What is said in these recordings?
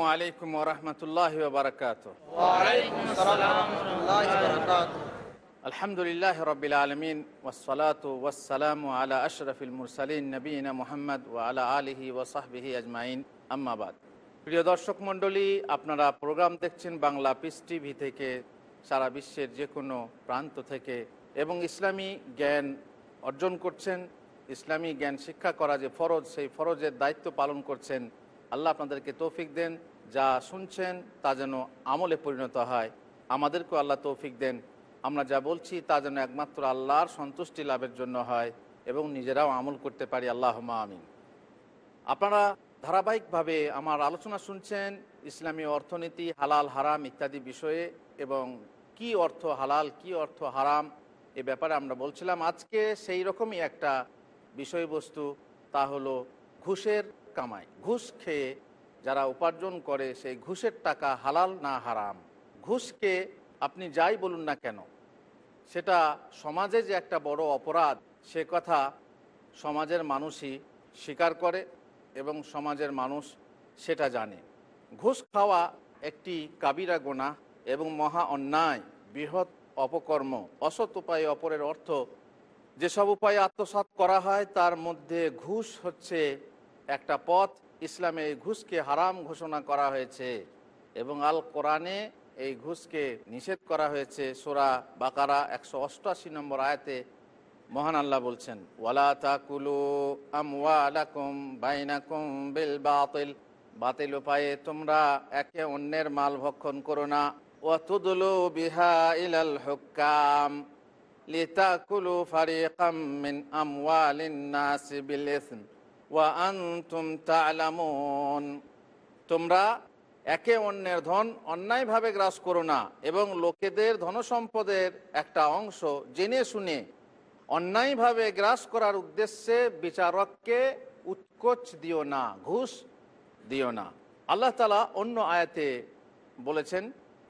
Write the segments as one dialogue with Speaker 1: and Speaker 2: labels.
Speaker 1: আসসালামু আলাইকুম ওরহমতুল্লাহ বারকাত আলহামদুলিল্লাহ রবিল আলমিন ওসলাত ওয়াসালাম আলা আশরফিল মুরসালিন নবীনা মোহাম্মদ ও আলা আলিহি ওসাহবিহি আজমাইন। আম্মাবাদ প্রিয় দর্শক মণ্ডলী আপনারা প্রোগ্রাম দেখছেন বাংলা পিস টিভি থেকে সারা বিশ্বের যে কোনো প্রান্ত থেকে এবং ইসলামী জ্ঞান অর্জন করছেন। ইসলামী জ্ঞান শিক্ষা করা যে ফরজ সেই ফরজের দায়িত্ব পালন করছেন। আল্লাহ আপনাদেরকে তৌফিক দেন। যা শুনছেন তা যেন আমলে পরিণত হয়। আমাদেরকেও আল্লাহ তৌফিক দেন। আমরা যা বলছি তা যেন একমাত্র আল্লাহর সন্তুষ্টি লাভের জন্য হয় এবং নিজেরাও আমল করতে পারি। আল্লাহ আমিন। আপনারা ধারাবাহিকভাবে আমার আলোচনা শুনছেন ইসলামী অর্থনীতি, হালাল, হারাম ইত্যাদি বিষয়ে এবং কি অর্থ হালাল, কি অর্থ হারাম এ ব্যাপারে আমরা বলছিলাম। আজকে সেই রকমই একটা বিষয়বস্তু, তা হলো ঘুষের কামাই। ঘুষ খেয়ে যারা উপার্জন করে সেই ঘুষের টাকা হালাল না হারাম, ঘুষকে আপনি যাই বলুন না কেন, সেটা সমাজে যে একটা বড় অপরাধ, সে কথা সমাজের মানুষই স্বীকার করে এবং সমাজের মানুষ সেটা জানে। ঘুষ খাওয়া একটি কাবিরা গোনা এবং মহা অন্যায়, বৃহৎ অপকর্ম, অসৎ উপায়ে অপরের অর্থ, যেসব উপায়ে আত্মসাৎ করা হয় তার মধ্যে ঘুষ হচ্ছে একটা পথ ইসলামে এই ঘুষকে হারাম ঘোষণা করা হয়েছে এবং আল কোরআনে এই ঘুষকে নিষেধ করা হয়েছে। সোরা বাকারা একশো অষ্টআশি নম্বর আয়াতে মহান আল্লাহ বলছেন, ওয়ালা তাকুলু আমওয়ালাকুম বাইনাকুম বিল বাতিল। বাতিল উপায়ে তোমরা একে অন্যের মাল ভক্ষণ করো না। ওয়াতুদলু বিহা ইলাল হুক্কাম লিতাকুলু ফারিকাম মিন আমওয়ালিন নাসি বিল তোমরা একে অন্যের ধন অন্যায়ভাবে গ্রাস করো না এবং লোকেদের ধনসম্পদের একটা অংশ জেনে শুনে অন্যায়ভাবে গ্রাস করার উদ্দেশ্যে বিচারককে উৎকোচ দিও না, ঘুষ দিও না। আল্লাহ তালা অন্য আয়াতে বলেছেন,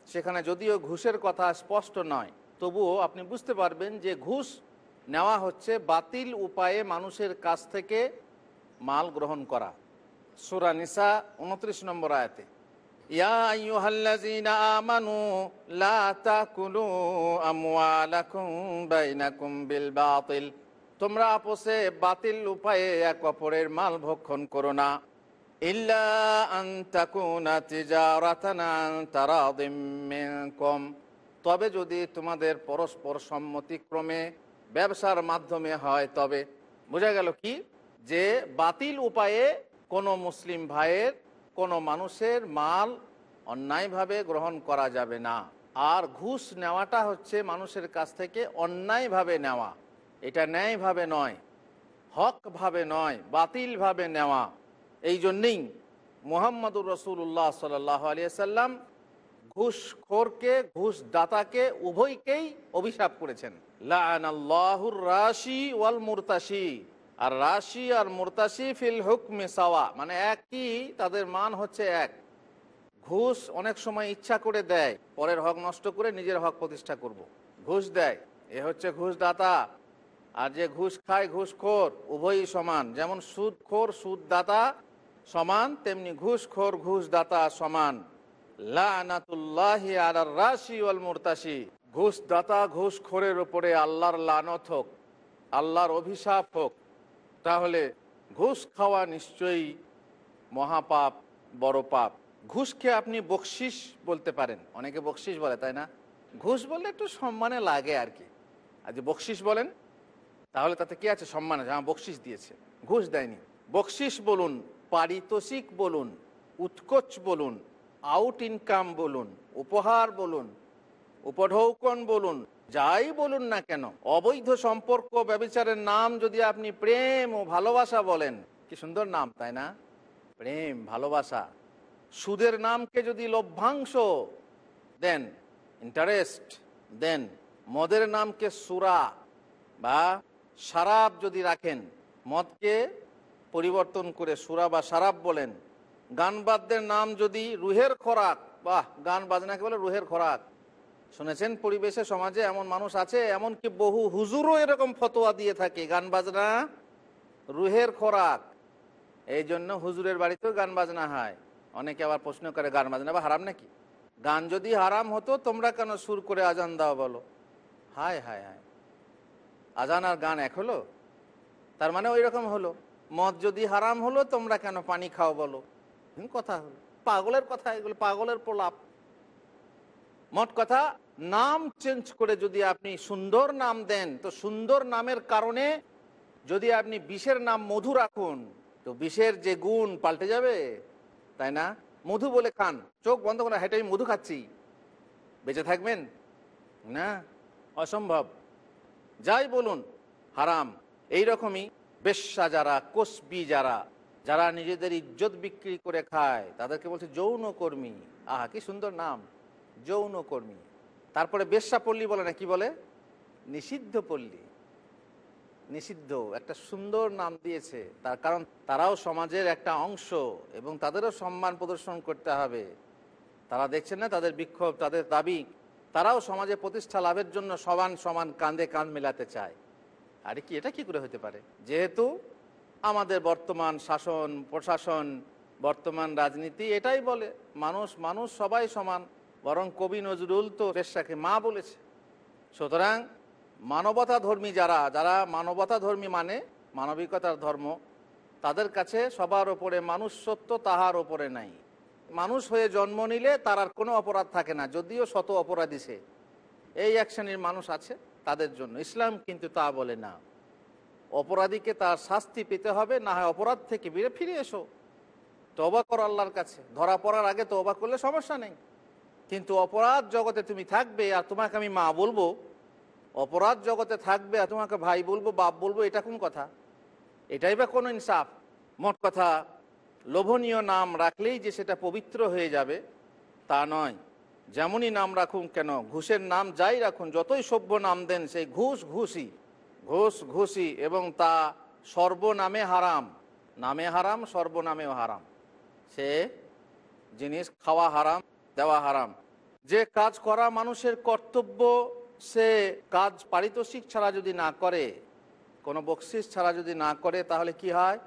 Speaker 1: সেখানে যদিও ঘুষের কথা স্পষ্ট নয়, তবুও আপনি বুঝতে পারবেন যে ঘুষ নেওয়া হচ্ছে বাতিল উপায়ে মানুষের কাছ থেকে মাল গ্রহণ করা। সুরা নিসা উনত্রিশ নম্বর আয়াতে তোমরা আপোষে বাতিল উপায়ে এক অপরের মাল ভক্ষণ করো না। তবে যদি তোমাদের পরস্পর সম্মতিক্রমে ব্যবসার মাধ্যমে হয় তবে। বোঝা গেল কি? যে বাতিল উপায়ে কোনো মুসলিম ভাইয়ের, কোনো মানুষের মাল অন্যায়ভাবে গ্রহণ করা যাবে না। আর ঘুষ নেওয়াটা হচ্ছে মানুষের কাছ থেকে অন্যায়ভাবে নেওয়া। এটা ন্যায়ভাবে নয়, হকভাবে নয়, বাতিলভাবে নেওয়া। এই জন্যেই মোহাম্মদুর রসুল্লাহ সাল্লাহ আলিয়াল্লাম ঘুষখোরকে ঘুষ দাতাকে উভয়কেই অভিশাপ করেছেন। লাহুর রাশি ওয়াল মুরতাসি আর রাশি আর মুরতাসি ফিল হুকমে সাওয়া মানে একই, তাদের মান হচ্ছে এক। ঘুষ অনেক সময় ইচ্ছা করে দেয়, পরের হক নষ্ট করে নিজের হক প্রতিষ্ঠা করব। ঘুষ দেয়, এ হচ্ছে ঘুষ দাতা আর যে ঘুষ খায় ঘুষখোর, উভয়ই সমান। যেমন সুদখোর, সুদদাতা সমান, তেমনি ঘুষখোর, ঘুষদাতা সমান। লানাতুল্লাহি আলার রাশি ওয়াল মুরতাসি ঘুষ দাতা ঘুষখোরের উপরে আল্লাহর লানত হোক, আল্লাহর অভিশাপ হোক তাহলে ঘুষ খাওয়া নিশ্চয়ই মহাপাপ বড় পাপ ঘুষকে আপনি বকশিস বলতে পারেন। অনেকে বকশিস বলে, তাই না? ঘুষ বললে একটু সম্মানে লাগে আর কি। আর যে বকশিস বলেন, তাহলে তাতে কি আছে? সম্মান আছে। হ্যাঁ বকশিস দিয়েছে। ঘুষ দেয়নি। বকশিস বলুন, পারিতোষিক বলুন, উৎকোচ বলুন আউট ইনকাম বলুন, উপহার বলুন, উপঢৌকন বলুন যাই বলুন না কেন, অবৈধ সম্পর্ক ব্যবচারের নাম যদি আপনি প্রেম ও ভালোবাসা বলেন, কি সুন্দর নাম, তাই না? প্রেম, ভালোবাসা। সুদের নামকে যদি লভ্যাংশ দেন ইন্টারেস্ট দেন, মদের নামকে সুরা বা সারাব যদি রাখেন, মদকে পরিবর্তন করে সুরা বা সারাব বলেন গান বাদ্যের নাম যদি রুহের খোরাক, বাহ, গান বাজনাকে বলে রুহের খোরাক। শুনেছেন, পরিবেশে, সমাজে এমন মানুষ আছে, এমনকি বহু হুজুরও এরকম ফতোয়া দিয়ে থাকে, গান বাজনা রুহের খোরাক। এই জন্য হুজুরের বাড়িতেও গান বাজনা হয়। অনেকে আবার প্রশ্ন করে, গান বাজনা বা হারাম নাকি? গান যদি হারাম হতো, তোমরা কেন সুর করে আজান দাও বলো? হায় হায় হায়। আজান আর গান এক হলো? তার মানে ওই রকম হলো। মদ যদি হারাম হলো, তোমরা কেন পানি খাও বলো? কথা হলো। পাগলের কথা, এগুলো পাগলের প্রলাপ। মোট কথা, নাম চেঞ্জ করে যদি আপনি সুন্দর নাম দেন, তো সুন্দর নামের কারণে যদি আপনি বিষের নাম মধু রাখুন, তো বিষের যে গুণ পাল্টে যাবে, তাই না? মধু বলে খান। চোখ বন্ধ করে হেঁটে আমি মধু খাচ্ছি। বেঁচে থাকবেন? না? অসম্ভব। যাই বলুন, হারাম। এই রকমই বেশ্যা যারা, কোসবি যারা যারা নিজেদের ইজ্জত বিক্রি করে খায়, তাদেরকে বলছে যৌন কর্মী আহা, কি সুন্দর নাম। যৌন কর্মী তারপরে বেশ্যা পল্লী বলে না, কি বলে? নিষিদ্ধ পল্লী। নিষিদ্ধ, একটা সুন্দর নাম দিয়েছে। তার কারণ তারাও সমাজের একটা অংশ এবং তাদেরও সম্মান প্রদর্শন করতে হবে। তারা দেখছেন না, তাদের বিক্ষোভ, তাদের দাবি, তারাও সমাজে প্রতিষ্ঠা লাভের জন্য সমান সমান কাঁধে কাঁধ মেলাতে চায়। আরে কি, এটা কি করে হতে পারে? যেহেতু আমাদের বর্তমান শাসন, প্রশাসন, বর্তমান রাজনীতি এটাই বলে, মানুষ মানুষ সবাই সমান। বরং কবি নজরুল তো পেশাকে মা বলেছে। সুতরাং মানবতা ধর্মী যারা যারা মানবতা ধর্মী মানে মানবিকতার ধর্ম, তাদের কাছে সবার ওপরে মানুষ সত্য তাহার ওপরে নাই। মানুষ হয়ে জন্ম নিলে তার আর কোনো অপরাধ থাকে না, যদিও শত অপরাধী সে। এই এক শ্রেণির মানুষ আছে তাদের জন্য, ইসলাম কিন্তু তা বলে না। অপরাধীকে তার শাস্তি পেতে হবে, না হয় অপরাধ থেকে বিরে ফিরে এসো। তবা করো আল্লাহর কাছে, ধরা পড়ার আগে তবা করলে সমস্যা নেই। কিন্তু অপরাধ জগতে তুমি থাকবে আর তোমাকে আমি মা বলব। অপরাধ জগতে থাকবে আর তোমাকে ভাই বলব, বাপ বলব, এটা কোন কথা? এটাই বা কোনো ইনসাফ। মোট কথা, লোভনীয় নাম রাখলেই যে সেটা পবিত্র হয়ে যাবে, তা নয়। যেমনই নাম রাখুন কেন, ঘুষের নাম যাই রাখুন, যতই সভ্য নাম দেন, সেই ঘুষ ঘুষি। ঘুষ ঘুষি এবং তা সর্বনামে হারাম। নামে হারাম, সর্বনামেও হারাম। সে জিনিস খাওয়া হারাম দেওয়া হারাম। যে কাজ করা মানুষের কর্তব্য, সে কাজ পারিতোষিক ছাড়া যদি না করে, কোনো বকশিস ছাড়া যদি না করে, তাহলে কি হয়?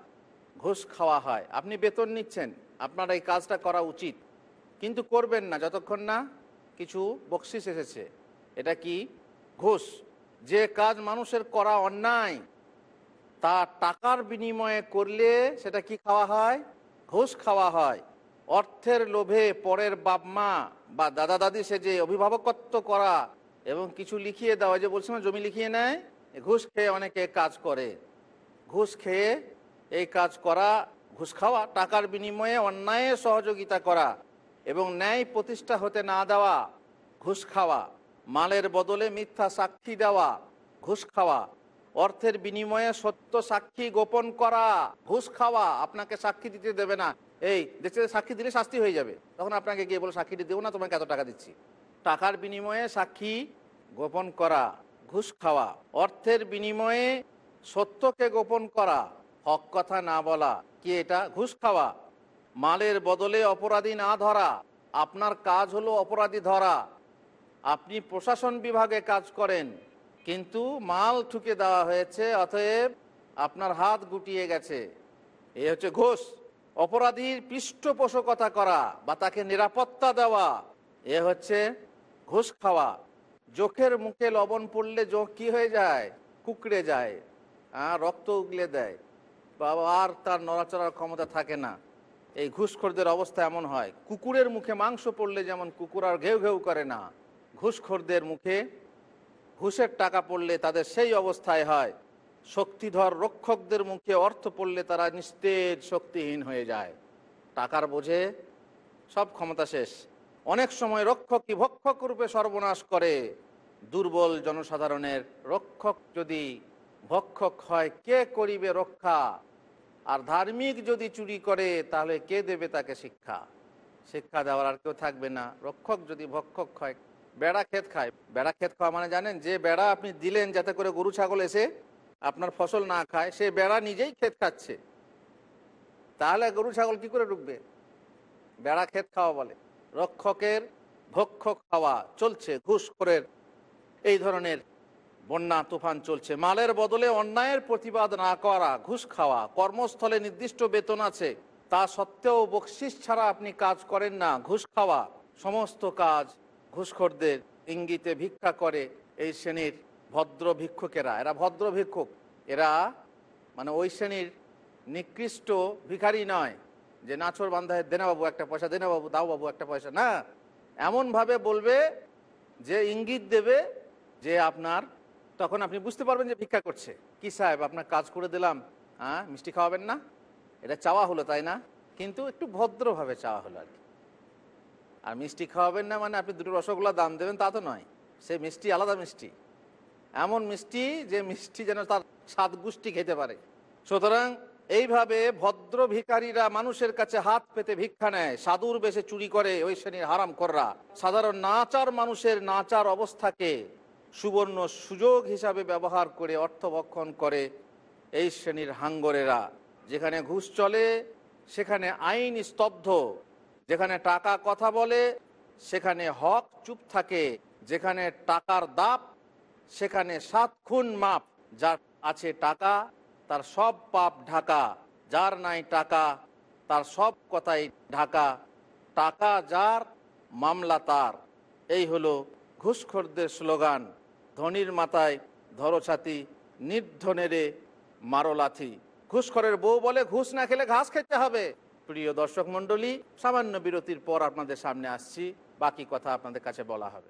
Speaker 1: ঘুষ খাওয়া হয়। আপনি বেতন নিচ্ছেন, আপনার এই কাজটা করা উচিত। কিন্তু করবেন না, যতক্ষণ না কিছু বকশিস এসেছে। এটা কি? ঘুষ। যে কাজ মানুষের করা অন্যায়, তা টাকার বিনিময়ে করলে সেটা কি খাওয়া হয়? ঘুষ খাওয়া হয়। অর্থের লোভে পরের বাপ মা বা দাদা দাদি সে যে অভিভাবকত্ব করা এবং কিছু লিখিয়ে দেওয়া যে বলছিলাম, জমি লিখিয়ে নেয় ঘুষ খেয়ে অনেকে কাজ করে। ঘুষ খেয়ে এই কাজ করা, ঘুষ খাওয়া, টাকার বিনিময়ে অন্যায়ে সহযোগিতা করা এবং ন্যায় প্রতিষ্ঠা হতে না দেওয়া, ঘুষ খাওয়া, মালের বদলে মিথ্যা সাক্ষী দেওয়া, ঘুষ খাওয়া, অর্থের বিনিময়ে সত্য সাক্ষী গোপন করা, ঘুষ খাওয়া আপনাকে সাক্ষী দিতে দেবে না। এই দেখছে সাক্ষী দিলে শাস্তি হয়ে যাবে। তখন আপনাকে গিয়ে বলে সাক্ষীটি দেবো না, তোমাকে এত টাকা দিচ্ছি। টাকার বিনিময়ে সাক্ষী গোপন করা, ঘুষ খাওয়া, অর্থের বিনিময়ে সত্যকে গোপন করা, হক কথা না বলা, কি এটা? ঘুষ খাওয়া, মালের বদলে অপরাধী না ধরা, আপনার কাজ হলো অপরাধী ধরা। আপনি প্রশাসন বিভাগে কাজ করেন, কিন্তু মাল ঠুকে দেওয়া হয়েছে, অতএব আপনার হাত গুটিয়ে গেছে। এ হচ্ছে ঘুষ। অপরাধীর পৃষ্ঠপোষকতা করা বা তাকে নিরাপত্তা দেওয়া, এ হচ্ছে ঘুষ খাওয়া। জোখের মুখে লবণ পড়লে চোখ কি হয়ে যায়? কুকড়ে যায় আর রক্ত উগলে দেয়। বাবা, আর তার নড়াচড়ার ক্ষমতা থাকে না। এই ঘুষখোরদের অবস্থা এমন হয়, কুকুরের মুখে মাংস পড়লে যেমন কুকুর আর ঘেউ ঘেউ করে না, ঘুষখোরদের মুখে ঘুষের টাকা পড়লে তাদের সেই অবস্থায় হয়। শক্তিধর রক্ষকদের মুখে অর্থ পড়লে তারা নিস্তেজ, শক্তিহীন হয়ে যায়। টাকার বোঝে, সব ক্ষমতা শেষ। অনেক সময় রক্ষকই ভক্ষক রূপে সর্বনাশ করে। দুর্বল জনসাধারণের রক্ষক যদি ভক্ষক হয়, কে করিবে রক্ষা? আর ধার্মিক যদি চুরি করে, তাহলে কে দেবে তাকে শিক্ষা? শিক্ষা দেওয়ার আর কেউ থাকবে না। রক্ষক যদি ভক্ষক হয়, বেড়া ক্ষেত খায়। বেড়া ক্ষেত খাওয়া মানে জানেন, যে বেড়া আপনি দিলেন যাতে করে গরু, ছাগল এসে আপনার ফসল না খায়, সে বেড়া নিজেই ক্ষেত খাচ্ছে। তাহলে গরু ছাগল কি করে ঢুকবে বেড়া ক্ষেত খাওয়া বলে। রক্ষকের ভক্ষক খাওয়া চলছে ঘুষখোরের এই ধরনের বন্যা, তুফান চলছে। মালের বদলে অন্যায়ের প্রতিবাদ না করা, ঘুষ খাওয়া, কর্মস্থলে নির্দিষ্ট বেতন আছে। তা সত্ত্বেও বকশিস ছাড়া আপনি কাজ করেন না, ঘুষ খাওয়া। সমস্ত কাজ ঘুষখোরদের ইঙ্গিতে ভিক্ষা করে এই শ্রেণির ভদ্র ভিক্ষুকেরা, এরা ভদ্র ভিক্ষুক। এরা মানে ওই শ্রেণির নিকৃষ্ট ভিখারি নয় যে নাচর বান্ধায় দেনা বাবু একটা পয়সা দেনা বাবু দাও বাবু, একটা পয়সা। না, এমনভাবে বলবে যে, ইঙ্গিত দেবে যে, আপনার তখন আপনি বুঝতে পারবেন যে, ভিক্ষা করছে। কি সাহেব, আপনার কাজ করে দিলাম হ্যাঁ মিষ্টি খাওয়াবেন না? এটা চাওয়া হলো, তাই না? কিন্তু একটু ভদ্রভাবে চাওয়া হলো আর কি। আর মিষ্টি খাওয়াবেন না মানে আপনি দুটো রসগোল্লা দাম দেবেন, তা তো নয়। সে মিষ্টি আলাদা মিষ্টি। এমন মিষ্টি যে মিষ্টি যেন তার সাত গুষ্টি খেতে পারে। সুতরাং এইভাবে ভদ্র ভিকারীরা মানুষের কাছে হাত পেতে ভিক্ষা নেয়। সাধুর বেশে চুরি করে ওই শ্রেণির হারাম কররা। সাধারণ নাচার মানুষের নাচার অবস্থাকে সুবর্ণ সুযোগ হিসাবে ব্যবহার করে অর্থবক্ষণ করে এই শ্রেণির হাঙ্গরেরা। যেখানে ঘুষ চলে, সেখানে আইন স্তব্ধ। যেখানে টাকা কথা বলে, সেখানে হক চুপ থাকে। যেখানে টাকার দাপ সেখানে সাত খুন মাপ, যার আছে টাকা, তার সব পাপ ঢাকা। যার নাই টাকা, তার সব কথাই ঢাকা। টাকা যার, মামলা তার। এই হলো ঘুষখোরদের স্লোগান, ধনির মাথায় ধরো ছাতি নির্ধনেরে মারো লাথি ঘুষখোরের বউ বলে, ঘুষ না খেলে ঘাস খেতে হবে। প্রিয় দর্শক মণ্ডলী, সামান্য বিরতির পর আপনাদের সামনে আসছি। বাকি কথা আপনাদের কাছে বলা হবে।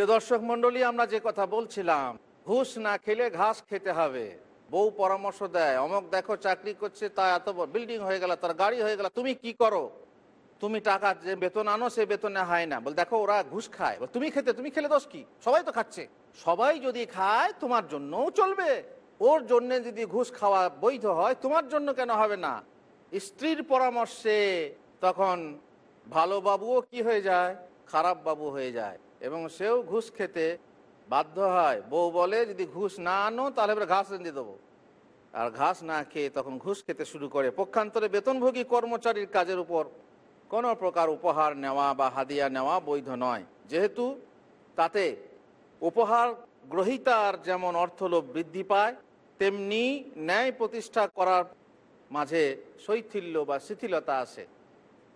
Speaker 1: প্রিয় দর্শক মন্ডলী আমরা যে কথা বলছিলাম, ঘুষ না খেলে ঘাস খেতে হবে। বউ পরামর্শ দেয়, অমক দেখো চাকরি করছে, তা এত বিল্ডিং হয়ে গেল, তার গাড়ি হয়ে গেল, তুমি কি করো? তুমি টাকা যে বেতন আনো, সে বেতনে হয় না। বল, দেখো ওরা ঘুষ খায়। তুমি খেতে, তুমি খেলে দোষ কি? সবাই তো খাচ্ছে। সবাই যদি খায়, তোমার জন্যও চলবে। ওর জন্য যদি ঘুষ খাওয়া বৈধ হয়, তোমার জন্য কেন হবে না? স্ত্রীর পরামর্শে তখন ভালো বাবুও কি হয়ে যায়? খারাপ বাবু হয়ে যায়। এবং সেও ঘুষ খেতে বাধ্য হয়। বউ বলে, যদি ঘুষ না আনো, তাহলে এবার ঘাস রেঁধে দেবো। আর ঘাস না খেয়ে তখন ঘুষ খেতে শুরু করে। পক্ষান্তরে বেতনভোগী কর্মচারীর কাজের উপর কোনো প্রকার উপহার নেওয়া বা হাদিয়া নেওয়া বৈধ নয়। যেহেতু তাতে উপহার গ্রহীতার যেমন অর্থলোভ বৃদ্ধি পায়, তেমনি ন্যায় প্রতিষ্ঠা করার মাঝে শৈথিল্য বা শিথিলতা আসে।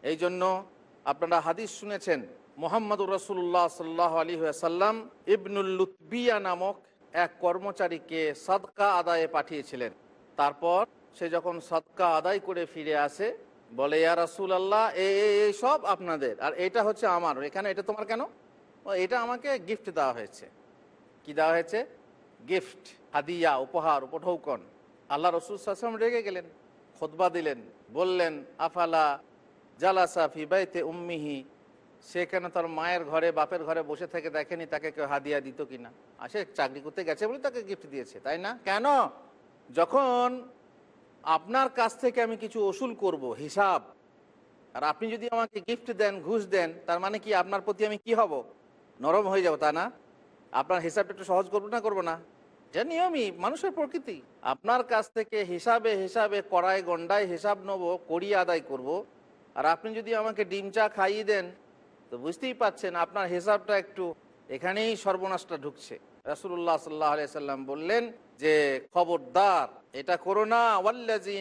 Speaker 1: এই জন্য আপনারা হাদিস শুনেছেন মোহাম্মদুর রসুল্লাহ সাল্লাহ আলী সাল্লাম ইবনুল লুৎবিয়া নামক এক কর্মচারীকে সদকা আদায়ে পাঠিয়েছিলেন। তারপর সে যখন সদকা আদায় করে ফিরে আসে, বলে, ইয়া রাসুল আল্লাহ এই সব আপনাদের। আর এটা হচ্ছে আমার। এখানে এটা তোমার কেন? এটা আমাকে গিফট দেওয়া হয়েছে। কি দেওয়া হয়েছে? গিফট হাদিয়া, উপহার, উপঢৌকন। আল্লাহ রসুল সাসম রেগে গেলেন খোদবা দিলেন, বললেন, আফালা জালাসা ফি বাইতে উম্মিহি? সে কেন তার মায়ের ঘরে, বাপের ঘরে বসে থেকে দেখেনি তাকে কেউ হাদিয়া দিত কিনা? সে চাকরি করতে গেছে বলে তাকে গিফট দিয়েছে, তাই না? কেন? যখন আপনার কাছ থেকে আমি কিছু ওসুল করব, হিসাব, আর আপনি যদি আমাকে গিফট দেন, ঘুষ দেন, তার মানে কি আপনার প্রতি আমি কি হব? নরম হয়ে যাব, তা না? আপনার হিসাবটা একটু সহজ করব না করব না? যে নিয়মই, মানুষের প্রকৃতি। আপনার কাছ থেকে হিসাবে হিসাবে কড়াই গন্ডায় হিসাব নেব করিয়ে আদায় করব। আর আপনি যদি আমাকে ডিম চা খাইয়ে দেন তো বুঝতেই পাচ্ছেন, আপনার হিসাবটা একটু এখানেই সর্বনাশটা ঢুকছে। রাসুল্লাহ সাল্লাহ সাল্লাম বললেন যে, খবরদার, এটা করো না ওয়াল্লাজি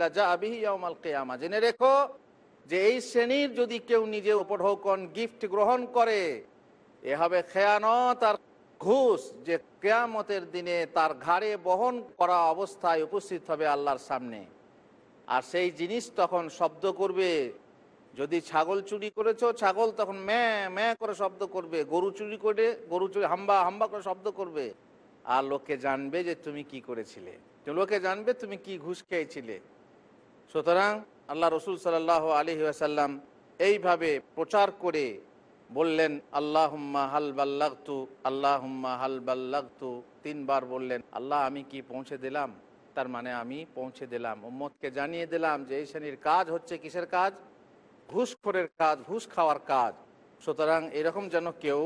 Speaker 1: লা জেনে রেখো যে, এই শ্রেণির যদি কেউ নিজে উপঢৌকন গিফট গ্রহণ করে, এ হবে খেয়ানত আর ঘুষ যে, কেয়ামতের দিনে তার ঘাড়ে বহন করা অবস্থায় উপস্থিত হবে আল্লাহর সামনে। আর সেই জিনিস তখন শব্দ করবে। যদি ছাগল চুরি করেছ, ছাগল তখন ম্যা ম্যা করে শব্দ করবে। গরু চুরি করে, গরু চুরি, হাম্বা হাম্বা করে শব্দ করবে। আর লোকে জানবে যে তুমি কি করেছিলে। লোকে জানবে তুমি কি ঘুষ খেয়েছিলে। সুতরাং আল্লাহ রসুল সাল্লাহ আলী আসাল্লাম এইভাবে প্রচার করে বললেন আল্লাহ হুম্মা হাল বাল্লাগতু আল্লাহ হুম্মা হাল বাল্লাগতু। তিনবার বললেন, আল্লাহ, আমি কি পৌঁছে দিলাম? তার মানে আমি পৌঁছে দিলাম, উম্মতকে জানিয়ে দিলাম যে এই শ্রেণির কাজ হচ্ছে কিসের কাজ? ঘুষখোরের কাজ, ঘুষ খাওয়ার কাজ। সুতরাং এরকম যেন কেউ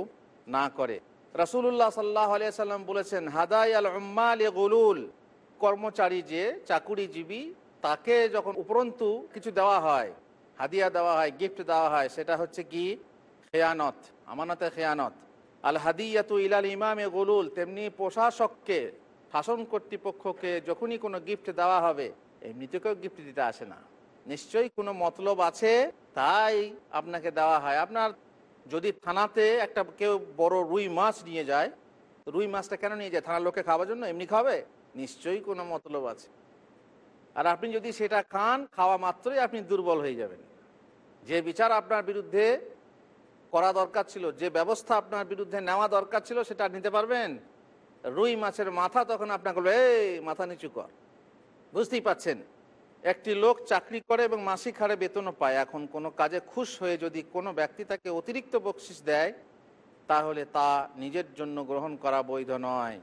Speaker 1: না করে। রাসুল্লাহ সাল্লাহ আলিয়া সাল্লাম বলেছেন, হাদাই আল উম্মাল গুলুল কর্মচারী যে চাকুরিজীবী, তাকে যখন উপরন্তু কিছু দেওয়া হয়, হাদিয়া দেওয়া হয়, গিফট দেওয়া হয়, সেটা হচ্ছে কি? খেয়ানত আমানতে খেয়ানত। আল হাদিয়াতু ইলাল ইমামে গুলুল তেমনি প্রশাসককে শাসন কর্তৃপক্ষকে যখনই কোনো গিফট দেওয়া হবে এমনিতে কেউ গিফট দিতে আসে না। নিশ্চয়ই কোনো মতলব আছে, তাই আপনাকে দেওয়া হয়। আপনার যদি থানাতে একটা কেউ বড় রুই মাছ নিয়ে যায়, রুই মাছটা কেন নিয়ে যায়? থানার লোকে খাওয়ার জন্য? এমনি খাবে? নিশ্চয়ই কোনো মতলব আছে। আর আপনি যদি সেটা খান, খাওয়া মাত্রই আপনি দুর্বল হয়ে যাবেন। যে বিচার আপনার বিরুদ্ধে করা দরকার ছিল, যে ব্যবস্থা আপনার বিরুদ্ধে নেওয়া দরকার ছিল, সেটা নিতে পারবেন? রুই মাছের মাথা তখন আপনাকে বলবে এই, মাথা নিচু কর। বুঝতেই পাচ্ছেন? একটি লোক চাকরি করে এবং মাসিক হারে বেতনও পায়। এখন কোনো কাজে খুশ হয়ে যদি কোনো ব্যক্তি তাকে অতিরিক্ত বকশিস দেয়, তাহলে তা নিজের জন্য গ্রহণ করা বৈধ নয়।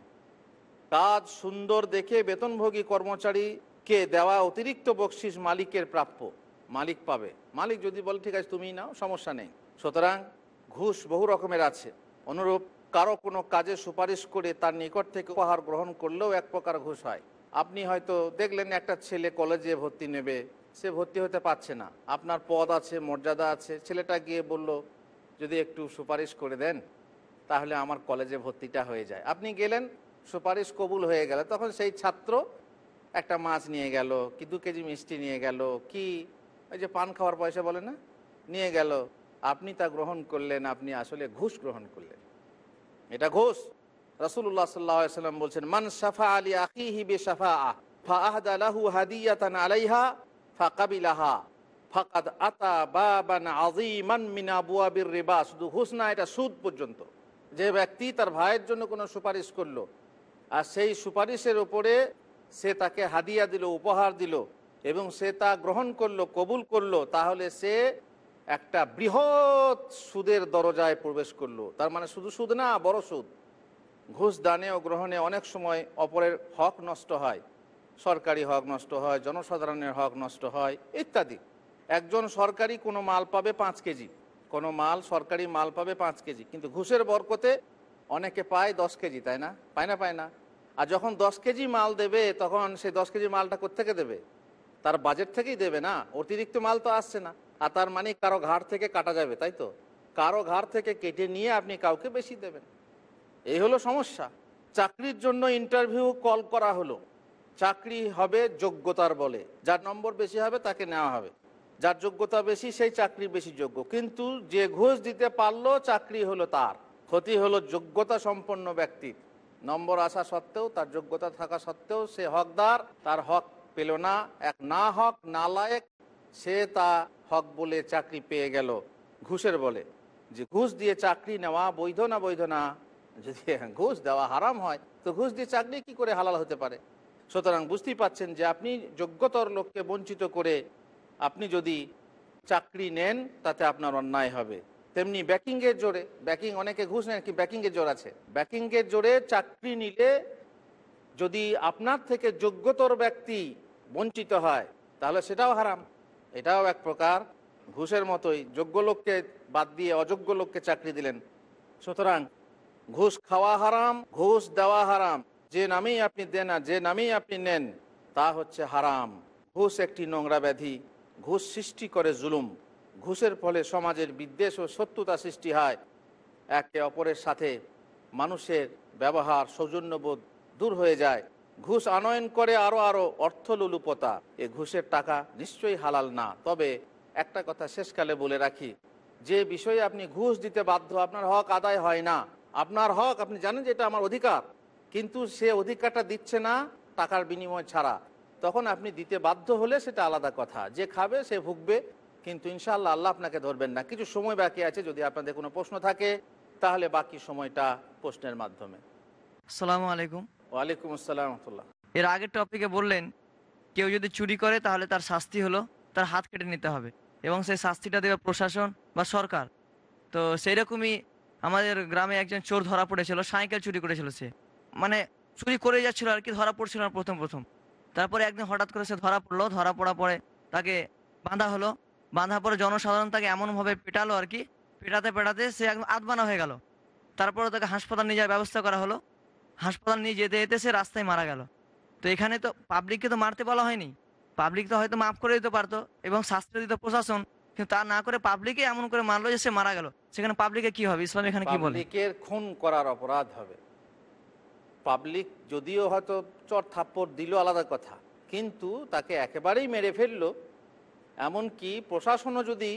Speaker 1: কাজ সুন্দর দেখে বেতনভোগী কর্মচারীকে দেওয়া অতিরিক্ত বকশিস মালিকের প্রাপ্য। মালিক পাবে। মালিক যদি বলে, ঠিক আছে তুমি নাও, সমস্যা নেই। সুতরাং ঘুষ বহু রকমের আছে। অনুরূপ কারও কোনো কাজে সুপারিশ করে তার নিকট থেকে উপহার গ্রহণ করলেও এক প্রকার ঘুষ হয়। আপনি হয়তো দেখলেন একটা ছেলে কলেজে ভর্তি নেবে, সে ভর্তি হতে পারছে না। আপনার পদ আছে, মর্যাদা আছে। ছেলেটা গিয়ে বলল, যদি একটু সুপারিশ করে দেন, তাহলে আমার কলেজে ভর্তিটা হয়ে যায়। আপনি গেলেন, সুপারিশ কবুল হয়ে গেল। তখন সেই ছাত্র একটা মাছ নিয়ে গেল, কি দু কেজি মিষ্টি নিয়ে গেল, কি ওই যে পান খাওয়ার পয়সা বলে না? নিয়ে গেল। আপনি তা গ্রহণ করলেন, আপনি আসলে ঘুষ গ্রহণ করলেন। এটা ঘুষ। রাসুল্লাহ সাল্লাম বলছেন, মান সাফা আলী আকিহি বে সাফা ফাহাদা লাহু হাদিয়াতান আলাইহা আতা মিন রিবা। শুধু না, এটা সুদ পর্যন্ত। যে ব্যক্তি তার ভাইয়ের জন্য কোনো সুপারিশ করল, আর সেই সুপারিশের উপরে সে তাকে হাদিয়া দিল, উপহার দিল, এবং সে তা গ্রহণ করল, কবুল করল, তাহলে সে একটা বৃহৎ সুদের দরজায় প্রবেশ করল। তার মানে শুধু সুদ না, বড় সুদ। ঘুষ, দানে ও গ্রহণে অনেক সময় অপরের হক নষ্ট হয়। সরকারি হক নষ্ট হয়, জনসাধারণের হক নষ্ট হয়, ইত্যাদি। একজন সরকারি কোনো মাল পাবে পাঁচ কেজি। কোনো মাল, সরকারি মাল পাবে পাঁচ কেজি। কিন্তু ঘুষের বরকতে অনেকে পায় দশ কেজি, তাই না? পায় না পায় না। আর যখন দশ কেজি মাল দেবে, তখন সেই দশ কেজি মালটা কোথেকে দেবে? তার বাজেট থেকেই দেবে না। অতিরিক্ত মাল তো আসছে না। আর তার মানে কারও ঘাট থেকে কাটা যাবে, তাই তো? কারও ঘাট থেকে কেটে নিয়ে আপনি কাউকে বেশি দেবেন। এই হলো সমস্যা। চাকরির জন্য ইন্টারভিউ কল করা হলো। চাকরি হবে যোগ্যতার বলে। যার নম্বর বেশি হবে তাকে নেওয়া হবে। যার যোগ্যতা বেশি, সেই চাকরি বেশি যোগ্য। কিন্তু যে ঘুষ দিতে পারল, চাকরি হলো তার। ক্ষতি হলো যোগ্যতা সম্পন্ন ব্যক্তির। নম্বর আসা সত্ত্বেও, তার যোগ্যতা থাকা সত্ত্বেও সে হকদার। তার হক পেল না। এক না হক, না লায়েক সে তা হক বলে চাকরি পেয়ে গেল। ঘুষের বলে, যে ঘুষ দিয়ে চাকরি নেওয়া বৈধ না বৈধ না? যদি ঘুষ দেওয়া হারাম হয়, তো ঘুষ দিয়ে চাকরি কি করে হালাল হতে পারে? সুতরাং বুঝতেই পাচ্ছেন যে আপনি যোগ্যতর লোককে বঞ্চিত করে আপনি যদি চাকরি নেন, তাতে আপনার অন্যায় হবে। তেমনি ব্যাকিংয়ের জোরে, ব্যাকিং অনেকে ঘুষ নেন, কি ব্যাকিংয়ের জোর আছে? ব্যাকিংয়ের জোরে চাকরি নিলে যদি আপনার থেকে যোগ্যতর ব্যক্তি বঞ্চিত হয়, তাহলে সেটাও হারাম। এটাও এক প্রকার ঘুষের মতোই। যোগ্য লোককে বাদ দিয়ে অযোগ্য লোককে চাকরি দিলেন। সুতরাং ঘুষ খাওয়া হারাম, ঘুষ দেওয়া হারাম। যে নামেই আপনি দেন আর যে নামেই আপনি নেন, তা হচ্ছে হারাম। ঘুষ একটি নোংরা ব্যাধি। ঘুষ সৃষ্টি করে জুলুম। ঘুষের ফলে সমাজের বিদ্বেষ ও শত্রুতা সৃষ্টি হয়। একে অপরের সাথে মানুষের ব্যবহার, সৌজন্যবোধ দূর হয়ে যায়। ঘুষ আনয়ন করে আরও আরও অর্থলুলুপতা এ ঘুষের টাকা নিশ্চয়ই হালাল না। তবে একটা কথা শেষকালে বলে রাখি, যে বিষয়ে আপনি ঘুষ দিতে বাধ্য আপনার হক আদায় হয় না। আপনার হক, আপনি জানেন যে এটা আমার অধিকার, কিন্তু সে অধিকারটা দিচ্ছে না টাকার বিনিময় ছাড়া। তখন আপনি দিতে বাধ্য হলে সেটা আলাদা কথা। যে খাবে, সে ভুগবে, কিন্তু ইনশাআল্লাহ আল্লাহ আপনাকে ধরবেন না। কিছু সময় বাকি আছে, যদি আপনাদের কোনো প্রশ্ন থাকে, তাহলে বাকি সময়টা প্রশ্নের মাধ্যমে।
Speaker 2: আসসালামু আলাইকুম। এর আগের টপিকে বললেন, কেউ যদি চুরি করে তাহলে তার শাস্তি হলো, তার হাত কেটে নিতে হবে এবং সেই শাস্তিটা দেবে প্রশাসন বা সরকার। তো সেই রকমই আমাদের গ্রামে একজন চোর ধরা পড়েছিল, সাইকেল চুরি করেছিল সে। মানে চুরি করে যাচ্ছিল আর কি, ধরা পড়ছিল না প্রথম প্রথম। তারপরে একদিন হঠাৎ করে সে ধরা পড়ল, ধরা পড়া পরে তাকে বাঁধা হলো। বাঁধা পরে জনসাধারণ তাকে এমনভাবে পেটালো আর কি, পেটাতে পেটাতে সে একদম আধবানা হয়ে গেল। তারপরে তাকে হাসপাতাল নিয়ে যাওয়ার ব্যবস্থা করা হলো। হাসপাতাল নিয়ে যেতে যেতে সে রাস্তায় মারা গেল। তো এখানে তো পাবলিককে তো মারতে বলা হয়নি। পাবলিক তো হয়তো মাফ করে দিতে পারতো এবং শাস্তি দিত প্রশাসন, কিন্তু তা না করে পাবলিকে এমন করে মারলো যে সে মারা গেল। সেখানে পাবলিকে কি হবে? ইসলাম এখানে কি বলে?
Speaker 1: পাবলিকের খুন করার অপরাধ হবে। পাবলিক যদিও হয়তো চট থাপ্পড় দিল আলাদা কথা, কিন্তু তাকে একেবারেই মেরে ফেলল। এমনকি প্রশাসনও যদি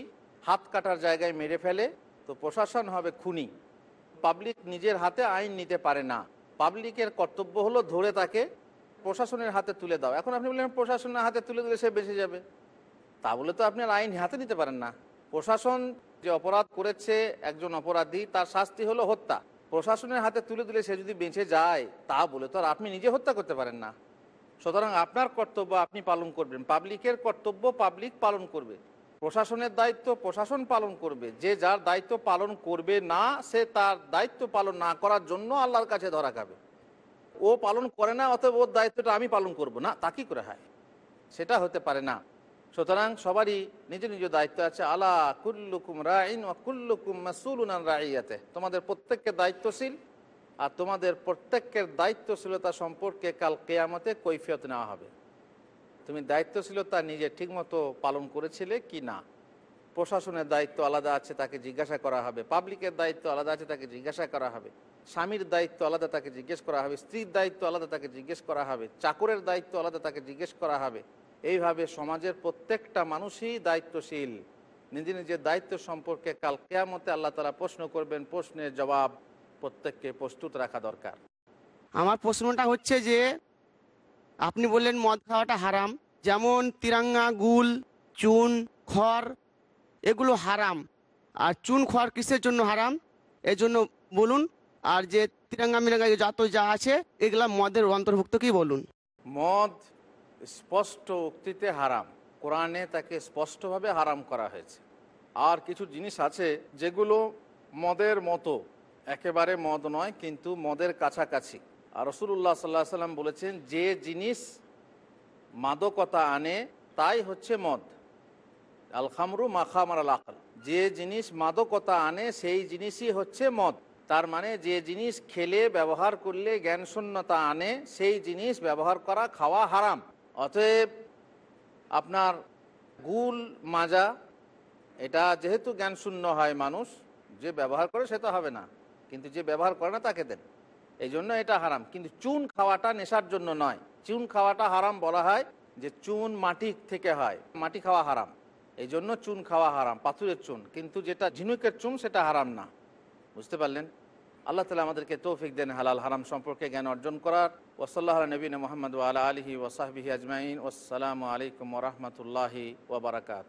Speaker 1: হাত কাটার জায়গায় মেরে ফেলে, তো প্রশাসন হবে খুনি। পাবলিক নিজের হাতে আইন নিতে পারে না। পাবলিকের কর্তব্য হলো ধরে তাকে প্রশাসনের হাতে তুলে দাও। এখন আপনি বললেন প্রশাসনের হাতে তুলে দিলে সে বেঁচে যাবে। তা বলে তো আপনি আইন হাতে নিতে পারেন না। প্রশাসন যে অপরাধ করেছে একজন অপরাধী, তার শাস্তি হলো হত্যা। প্রশাসনের হাতে তুলে দিলে সে যদি বেঁচে যায়, তা বলে তো আর আপনি নিজে হত্যা করতে পারেন না। সুতরাং আপনার কর্তব্য আপনি পালন করবেন। পাবলিকের কর্তব্য পাবলিক পালন করবে। প্রশাসনের দায়িত্ব প্রশাসন পালন করবে। যে যার দায়িত্ব পালন করবে না, সে তার দায়িত্ব পালন না করার জন্য আল্লাহর কাছে ধরা খাবে। ও পালন করে না, অতএব ওর দায়িত্বটা আমি পালন করব না। তা কি করে হয়? সেটা হতে পারে না। সুতরাং সবারই নিজ নিজ দায়িত্ব আছে। আলা কুল্লুকুম রাইন ও কুল্লুকুম মাসুলুন রাইয়াতে তোমাদের প্রত্যেককে দায়িত্বশীল আর তোমাদের প্রত্যেকের দায়িত্বশীলতা সম্পর্কে কাল কেয়ামতে কৈফিয়ত নেওয়া হবে। তুমি দায়িত্বশীলতা নিজে ঠিকমতো পালন করেছিলে কি না? প্রশাসনের দায়িত্ব আলাদা আছে, তাকে জিজ্ঞাসা করা হবে। পাবলিকের দায়িত্ব আলাদা আছে, তাকে জিজ্ঞাসা করা হবে। স্বামীর দায়িত্ব আলাদা, তাকে জিজ্ঞেস করা হবে। স্ত্রীর দায়িত্ব আলাদা, তাকে জিজ্ঞেস করা হবে। চাকরের দায়িত্ব আলাদা, তাকে জিজ্ঞেস করা হবে। এইভাবে সমাজের প্রত্যেকটা মানুষই দায়িত্বশীল। নিজে নিজের দায়িত্ব সম্পর্কে কাল কেয়ামতে আল্লাহ তালা প্রশ্ন করবেন, প্রশ্নের জবাব প্রত্যেককে প্রস্তুত রাখা দরকার।
Speaker 3: আমার প্রশ্নটা হচ্ছে যে আপনি বললেন মদ খাওয়াটা হারাম। যেমন তিরাঙ্গা, গুল, চুন, খড়, এগুলো হারাম। আর চুন, খড় কিসের জন্য হারাম? এর জন্য বলুন। আর যে তিরাঙ্গা, মিরাঙ্গা যত যা আছে, এগুলা মদের অন্তর্ভুক্ত কি বলুন?
Speaker 1: মদ স্পষ্ট উক্তিতে হারাম। কোরআনে তাকে স্পষ্টভাবে হারাম করা হয়েছে। আর কিছু জিনিস আছে যেগুলো মদের মতো। একেবারে মদ নয়, কিন্তু মদের কাছাকাছি। রসুল্লাহ সাল্লাহ সাল্লাম বলেছেন, যে জিনিস মাদকতা আনে, তাই হচ্ছে মদ। আল খামরু মাখামার আল আকল যে জিনিস মাদকতা আনে, সেই জিনিসই হচ্ছে মদ। তার মানে যে জিনিস খেলে, ব্যবহার করলে জ্ঞান শূন্যতা আনে, সেই জিনিস ব্যবহার করা, খাওয়া হারাম। অতএব আপনার গুল মাজা, এটা যেহেতু জ্ঞান শূন্য হয় মানুষ, যে ব্যবহার করে সেটা হবে না। কিন্তু যে ব্যবহার করে না, তাকে দেন। এই জন্য এটা হারাম। কিন্তু চুন খাওয়াটা নেশার জন্য নয়। চুন খাওয়াটা হারাম বলা হয় যে চুন মাটি থেকে হয়। মাটি খাওয়া হারাম। এই জন্য চুন খাওয়া হারাম, পাথরের চুন। কিন্তু যেটা ঝিনুকের চুন, সেটা হারাম না। বুঝতে পারলেন? আল্লাহ তালা আমাদেরকে তৌফিক দেন হালাল হারাম সম্পর্কে জ্ঞান অর্জন করার। ওসল্লাহ নবীন মোহাম্মদ আলা আলহি ওসাহবিহি আজমাইন। আসসালামু আলাইকুম রহমতুল্লাহি ওবরাকাত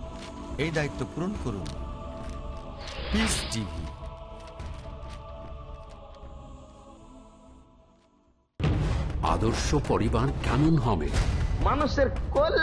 Speaker 4: এই দায়িত্ব পূরণ করুন। পিস টিভি
Speaker 5: আদর্শ পরিবার কেমন হবে?
Speaker 3: মানুষের কল